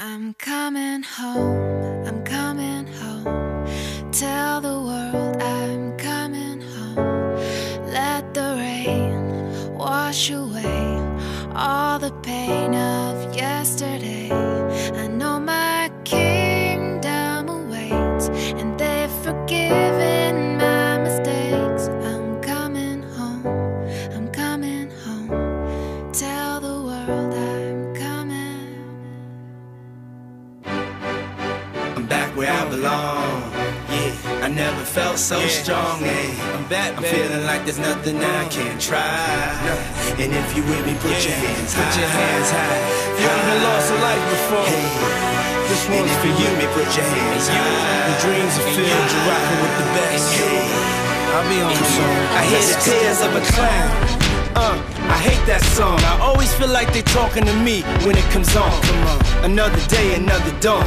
I'm coming home, I'm coming home. Where I belong. Yeah, I never felt so strong. Yeah, I'm back. I'm feeling like there's nothing I can't try. And if you with me, put your hands high. Put your hands high. You ever lost a life before, this And one's for you me, put your hands Your high. dreams are filled, you're rocking with the best. Hey. I'll be on the song. I hear the tears of a clown. Uh, I hate that song. I always feel like they talking to me when it comes on. Come on. Another day, another dawn.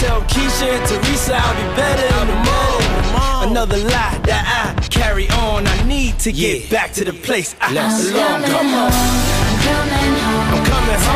Tell Keisha and Teresa I'll be better in the morning. Another lie that I carry on. I need to get Yeah. back to the place I Let's belong. Come on. I'm coming home. I'm coming home.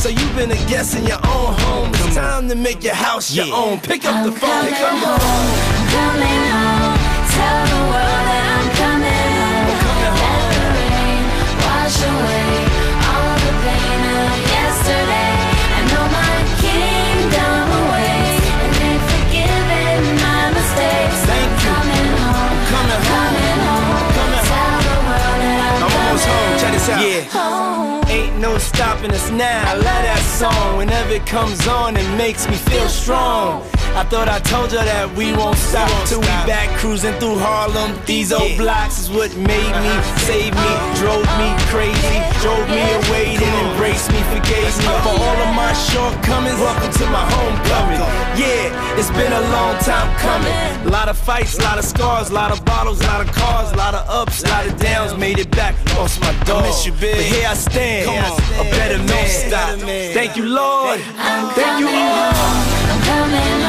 So you've been a guest in your own home. It's time to make your house your Yeah. own. Pick up the I'm phone, Ain't stopping us now. I love that song. Whenever it comes on, it makes me feel strong. I thought I told you that we won't stop till we back cruising through Harlem. These old blocks is what made me, saved me, drove me crazy, drove me away, then embraced me it's been a long time coming. A lot of fights, a lot of scars, a lot of bottles, a lot of cars, a lot of ups, a lot of downs. Made it back, lost my dog. miss you, big. But here I stand, Come on. a better man. Stop. Thank you, Lord. I'm Thank you, coming all. home. I'm coming